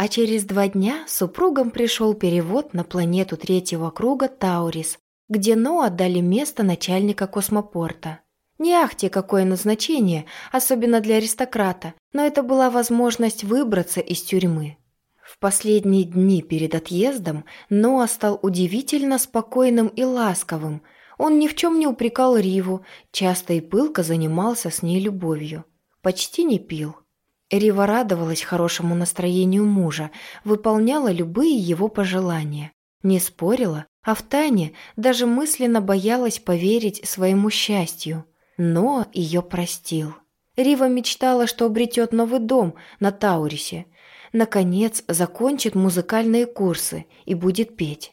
А через два дня супругам пришел перевод на планету третьего круга Таурис, где Но отдали место начальника космопорта. Не ахте какое назначение, особенно для аристократа, но это была возможность выбраться из тюрьмы. В последние дни перед отъездом Ноа стал удивительно спокойным и ласковым. Он ни в чем не упрекал Риву, часто и пылко занимался с ней любовью. Почти не пил. Рива радовалась хорошему настроению мужа, выполняла любые его пожелания. Не спорила, а в тайне даже мысленно боялась поверить своему счастью. Но ее простил. Рива мечтала, что обретет новый дом на Таурисе. Наконец, закончит музыкальные курсы и будет петь.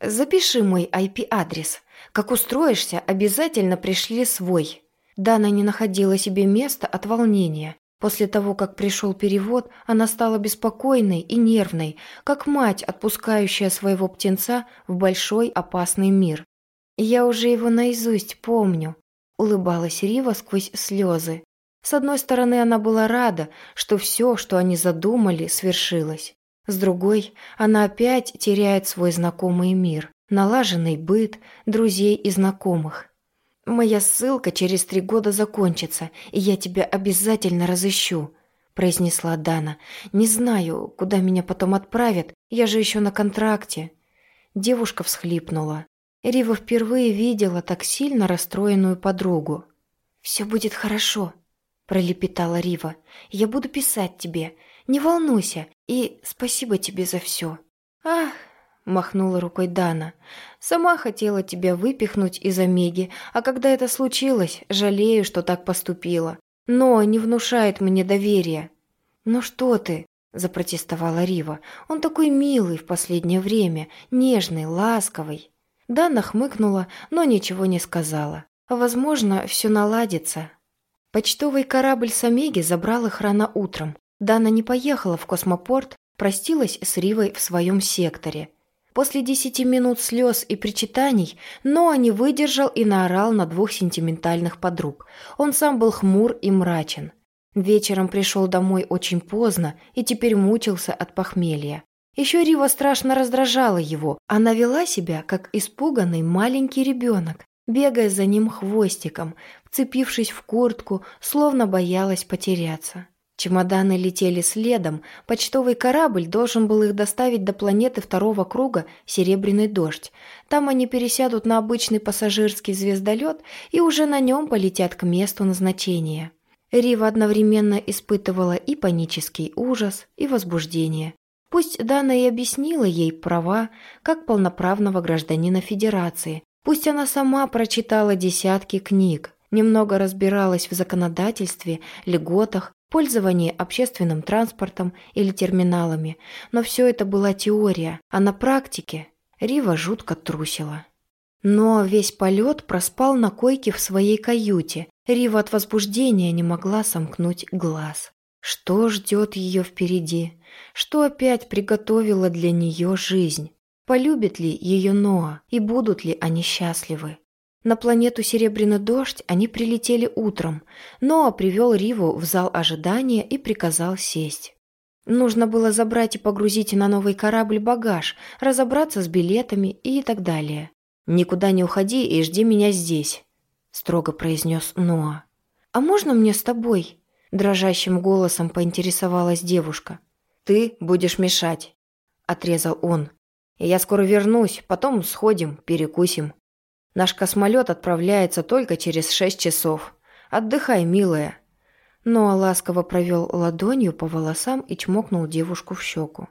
«Запиши мой IP-адрес. Как устроишься, обязательно пришли свой». Дана не находила себе места от волнения. После того, как пришел перевод, она стала беспокойной и нервной, как мать, отпускающая своего птенца в большой опасный мир. «Я уже его наизусть помню», — улыбалась Рива сквозь слезы. С одной стороны, она была рада, что все, что они задумали, свершилось. С другой, она опять теряет свой знакомый мир, налаженный быт, друзей и знакомых. «Моя ссылка через три года закончится, и я тебя обязательно разыщу», произнесла Дана. «Не знаю, куда меня потом отправят, я же еще на контракте». Девушка всхлипнула. Рива впервые видела так сильно расстроенную подругу. «Все будет хорошо», – пролепетала Рива. «Я буду писать тебе. Не волнуйся, и спасибо тебе за все». «Ах, махнула рукой Дана. «Сама хотела тебя выпихнуть из Омеги, а когда это случилось, жалею, что так поступила. Но не внушает мне доверия». «Ну что ты?» – запротестовала Рива. «Он такой милый в последнее время, нежный, ласковый». Дана хмыкнула, но ничего не сказала. «Возможно, все наладится». Почтовый корабль с Омеги забрал их рано утром. Дана не поехала в космопорт, простилась с Ривой в своем секторе – После десяти минут слез и причитаний Ноа не выдержал и наорал на двух сентиментальных подруг. Он сам был хмур и мрачен. Вечером пришел домой очень поздно и теперь мучился от похмелья. Еще Рива страшно раздражала его. Она вела себя, как испуганный маленький ребенок, бегая за ним хвостиком, вцепившись в куртку, словно боялась потеряться. Чемоданы летели следом, почтовый корабль должен был их доставить до планеты второго круга «Серебряный дождь». Там они пересядут на обычный пассажирский звездолет и уже на нем полетят к месту назначения. Рива одновременно испытывала и панический ужас, и возбуждение. Пусть Дана и объяснила ей права как полноправного гражданина Федерации, пусть она сама прочитала десятки книг, немного разбиралась в законодательстве, льготах, пользовании общественным транспортом или терминалами, но все это была теория, а на практике Рива жутко трусила. Но весь полет проспал на койке в своей каюте. Рива от возбуждения не могла сомкнуть глаз. Что ждет ее впереди? Что опять приготовила для нее жизнь? Полюбит ли ее Ноа и будут ли они счастливы? На планету Серебряный дождь они прилетели утром. Ноа привел Риву в зал ожидания и приказал сесть. Нужно было забрать и погрузить на новый корабль багаж, разобраться с билетами и так далее. «Никуда не уходи и жди меня здесь», – строго произнес Ноа. «А можно мне с тобой?» – дрожащим голосом поинтересовалась девушка. «Ты будешь мешать», – отрезал он. «Я скоро вернусь, потом сходим, перекусим». Наш космолет отправляется только через шесть часов. Отдыхай, милая». Ноа ласково провел ладонью по волосам и чмокнул девушку в щеку.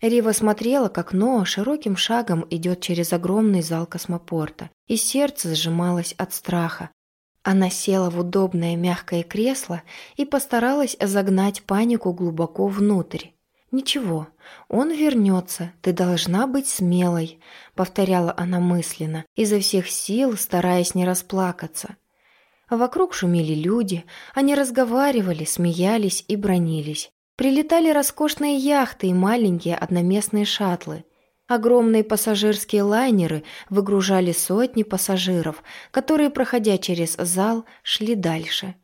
Рива смотрела, как Ноа широким шагом идет через огромный зал космопорта, и сердце сжималось от страха. Она села в удобное мягкое кресло и постаралась загнать панику глубоко внутрь. «Ничего, он вернется, ты должна быть смелой», — повторяла она мысленно, изо всех сил стараясь не расплакаться. Вокруг шумели люди, они разговаривали, смеялись и бронились. Прилетали роскошные яхты и маленькие одноместные шаттлы. Огромные пассажирские лайнеры выгружали сотни пассажиров, которые, проходя через зал, шли дальше.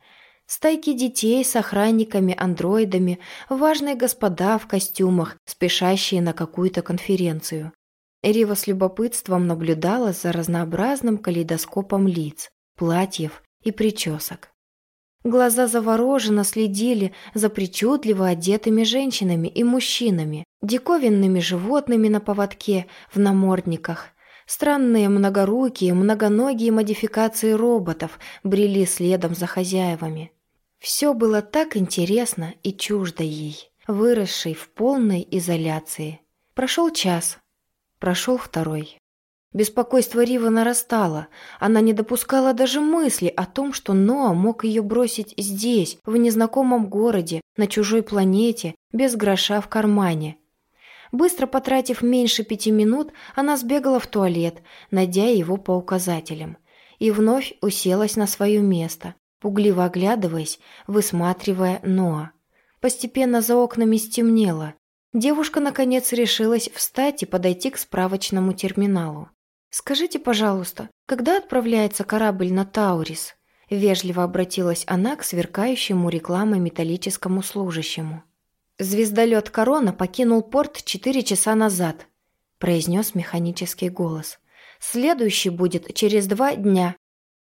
Стайки детей с охранниками-андроидами, важные господа в костюмах, спешащие на какую-то конференцию. Рива с любопытством наблюдала за разнообразным калейдоскопом лиц, платьев и причесок. Глаза завороженно следили за причудливо одетыми женщинами и мужчинами, диковинными животными на поводке, в намордниках. Странные многорукие, многоногие модификации роботов брели следом за хозяевами. Все было так интересно и чуждо ей, выросшей в полной изоляции. Прошел час, прошел второй. Беспокойство Ривы нарастало. Она не допускала даже мысли о том, что Ноа мог ее бросить здесь, в незнакомом городе, на чужой планете, без гроша в кармане. Быстро потратив меньше пяти минут, она сбегала в туалет, найдя его по указателям, и вновь уселась на свое место, пугливо оглядываясь, высматривая Ноа. Постепенно за окнами стемнело. Девушка, наконец, решилась встать и подойти к справочному терминалу. «Скажите, пожалуйста, когда отправляется корабль на Таурис?» Вежливо обратилась она к сверкающему рекламой металлическому служащему. «Звездолет «Корона» покинул порт четыре часа назад», произнес механический голос. «Следующий будет через два дня».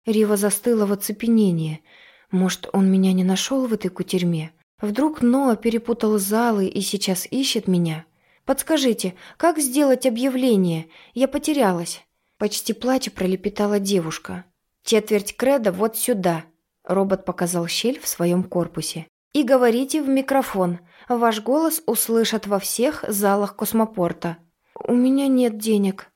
Рива застыла в оцепенении. «Может, он меня не нашел в этой кутерьме? Вдруг Ноа перепутал залы и сейчас ищет меня? Подскажите, как сделать объявление? Я потерялась». Почти плача пролепетала девушка. «Четверть креда вот сюда», — робот показал щель в своем корпусе. «И говорите в микрофон. Ваш голос услышат во всех залах космопорта». «У меня нет денег».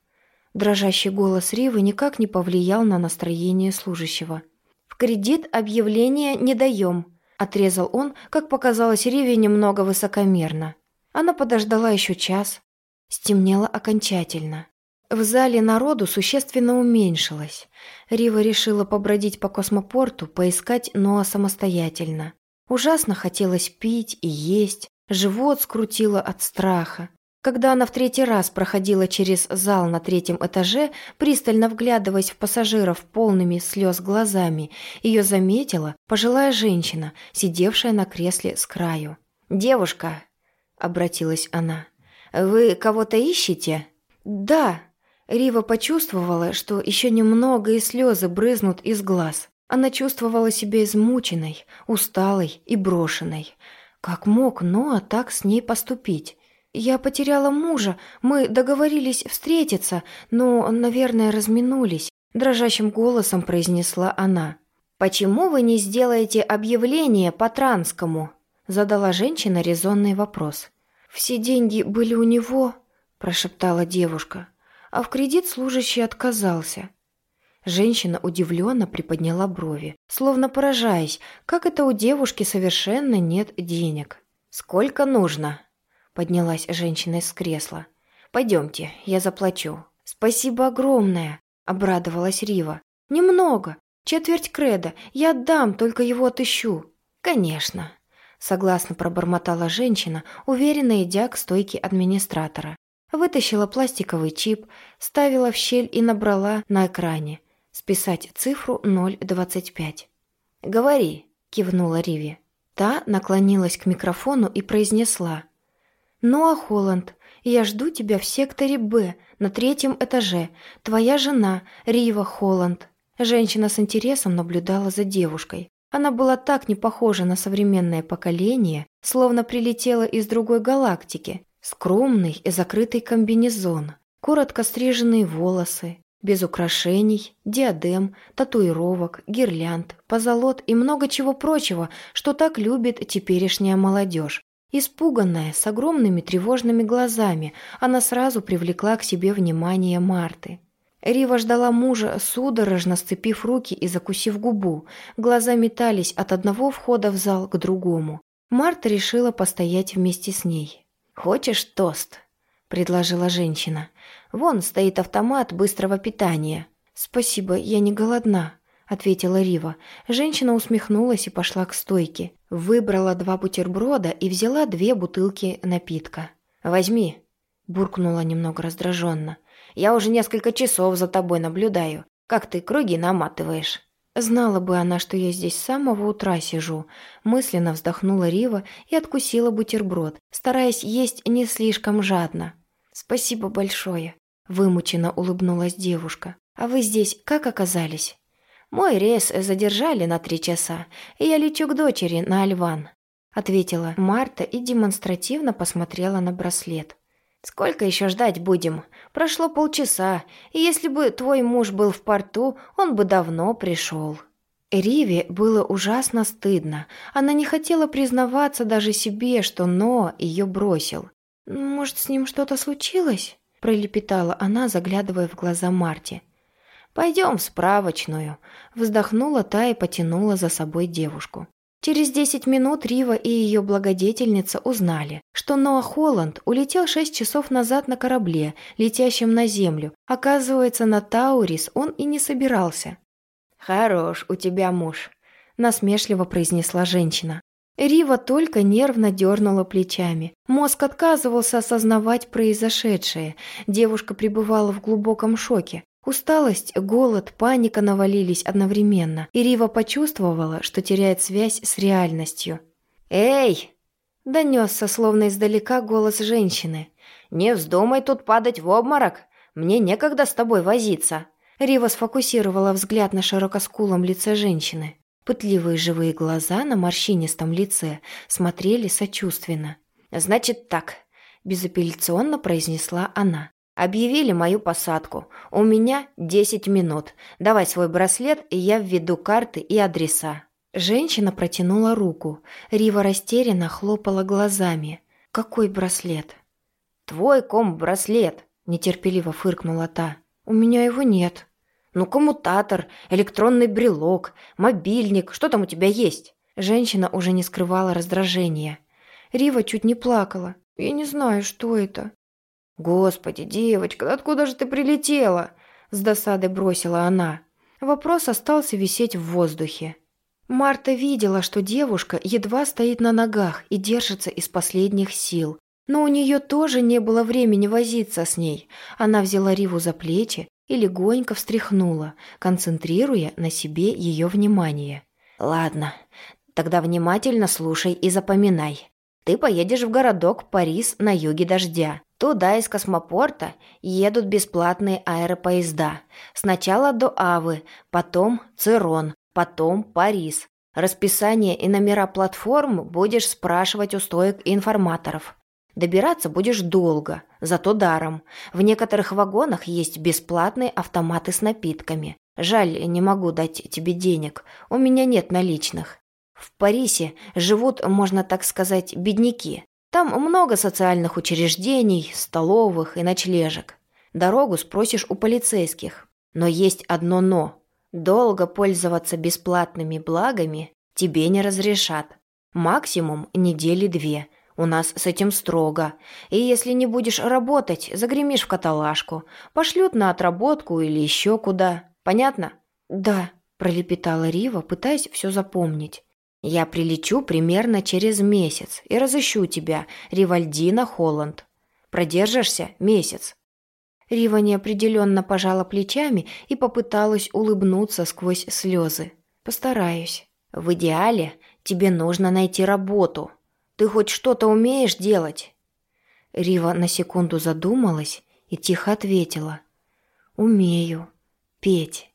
Дрожащий голос Ривы никак не повлиял на настроение служащего. «В кредит объявление не даем», — отрезал он, как показалось Риве немного высокомерно. Она подождала еще час. Стемнело окончательно. В зале народу существенно уменьшилось. Рива решила побродить по космопорту, поискать Ноа самостоятельно. Ужасно хотелось пить и есть, живот скрутило от страха. Когда она в третий раз проходила через зал на третьем этаже, пристально вглядываясь в пассажиров полными слез глазами, ее заметила пожилая женщина, сидевшая на кресле с краю. «Девушка», — обратилась она, — «вы кого-то ищете?» «Да», Рива почувствовала, что еще немного и слезы брызнут из глаз. Она чувствовала себя измученной, усталой и брошенной. Как мог Ноа так с ней поступить? «Я потеряла мужа, мы договорились встретиться, но, наверное, разминулись», – дрожащим голосом произнесла она. «Почему вы не сделаете объявление по Транскому?» – задала женщина резонный вопрос. «Все деньги были у него», – прошептала девушка а в кредит служащий отказался. Женщина удивленно приподняла брови, словно поражаясь, как это у девушки совершенно нет денег. «Сколько нужно?» – поднялась женщина из кресла. «Пойдемте, я заплачу». «Спасибо огромное!» – обрадовалась Рива. «Немного. Четверть креда. Я отдам, только его отыщу». «Конечно», – согласно пробормотала женщина, уверенно идя к стойке администратора. Вытащила пластиковый чип, ставила в щель и набрала на экране. Списать цифру 025. «Говори», — кивнула Риви. Та наклонилась к микрофону и произнесла. «Ну, а Холланд, я жду тебя в секторе «Б» на третьем этаже. Твоя жена, Рива Холланд». Женщина с интересом наблюдала за девушкой. Она была так не похожа на современное поколение, словно прилетела из другой галактики, Скромный и закрытый комбинезон, коротко стриженные волосы, без украшений, диадем, татуировок, гирлянд, позолот и много чего прочего, что так любит теперешняя молодежь. Испуганная, с огромными тревожными глазами, она сразу привлекла к себе внимание Марты. Рива ждала мужа, судорожно сцепив руки и закусив губу. Глаза метались от одного входа в зал к другому. Марта решила постоять вместе с ней. «Хочешь тост?» – предложила женщина. «Вон стоит автомат быстрого питания». «Спасибо, я не голодна», – ответила Рива. Женщина усмехнулась и пошла к стойке. Выбрала два бутерброда и взяла две бутылки напитка. «Возьми», – буркнула немного раздраженно. «Я уже несколько часов за тобой наблюдаю. Как ты круги наматываешь?» Знала бы она, что я здесь с самого утра сижу. Мысленно вздохнула Рива и откусила бутерброд, стараясь есть не слишком жадно. «Спасибо большое», — вымученно улыбнулась девушка. «А вы здесь как оказались?» «Мой рейс задержали на три часа, и я лечу к дочери на Альван», — ответила Марта и демонстративно посмотрела на браслет. «Сколько еще ждать будем? Прошло полчаса, и если бы твой муж был в порту, он бы давно пришел». Риве было ужасно стыдно. Она не хотела признаваться даже себе, что Но ее бросил. «Может, с ним что-то случилось?» – пролепетала она, заглядывая в глаза Марти. «Пойдем в справочную», – вздохнула та и потянула за собой девушку. Через 10 минут Рива и ее благодетельница узнали, что Ноа Холланд улетел 6 часов назад на корабле, летящем на Землю. Оказывается, на Таурис он и не собирался. «Хорош у тебя муж», – насмешливо произнесла женщина. Рива только нервно дернула плечами. Мозг отказывался осознавать произошедшее. Девушка пребывала в глубоком шоке. Усталость, голод, паника навалились одновременно, и Рива почувствовала, что теряет связь с реальностью. «Эй!» – донесся словно издалека голос женщины. «Не вздумай тут падать в обморок! Мне некогда с тобой возиться!» Рива сфокусировала взгляд на широкоскулом лице женщины. Пытливые живые глаза на морщинистом лице смотрели сочувственно. «Значит так», – безапелляционно произнесла она. Объявили мою посадку. У меня 10 минут. Давай свой браслет, и я введу карты и адреса». Женщина протянула руку. Рива растерянно хлопала глазами. «Какой браслет?» «Твой ком-браслет», – нетерпеливо фыркнула та. «У меня его нет». «Ну, коммутатор, электронный брелок, мобильник, что там у тебя есть?» Женщина уже не скрывала раздражения. Рива чуть не плакала. «Я не знаю, что это». «Господи, девочка, откуда же ты прилетела?» С досадой бросила она. Вопрос остался висеть в воздухе. Марта видела, что девушка едва стоит на ногах и держится из последних сил. Но у нее тоже не было времени возиться с ней. Она взяла Риву за плечи и легонько встряхнула, концентрируя на себе ее внимание. «Ладно, тогда внимательно слушай и запоминай. Ты поедешь в городок Парис на юге дождя. Туда из космопорта едут бесплатные аэропоезда. Сначала до Авы, потом Цирон, потом Парис. Расписание и номера платформ будешь спрашивать у стоек информаторов. Добираться будешь долго, зато даром. В некоторых вагонах есть бесплатные автоматы с напитками. Жаль, не могу дать тебе денег. У меня нет наличных. В Парисе живут, можно так сказать, бедняки. Там много социальных учреждений, столовых и ночлежек. Дорогу спросишь у полицейских. Но есть одно «но». Долго пользоваться бесплатными благами тебе не разрешат. Максимум недели две. У нас с этим строго. И если не будешь работать, загремишь в каталажку. Пошлют на отработку или еще куда. Понятно? Да, пролепетала Рива, пытаясь все запомнить. Я прилечу примерно через месяц и разыщу тебя, Ривальдина Холланд. Продержишься месяц». Рива неопределенно пожала плечами и попыталась улыбнуться сквозь слезы. «Постараюсь. В идеале тебе нужно найти работу. Ты хоть что-то умеешь делать?» Рива на секунду задумалась и тихо ответила. «Умею. Петь».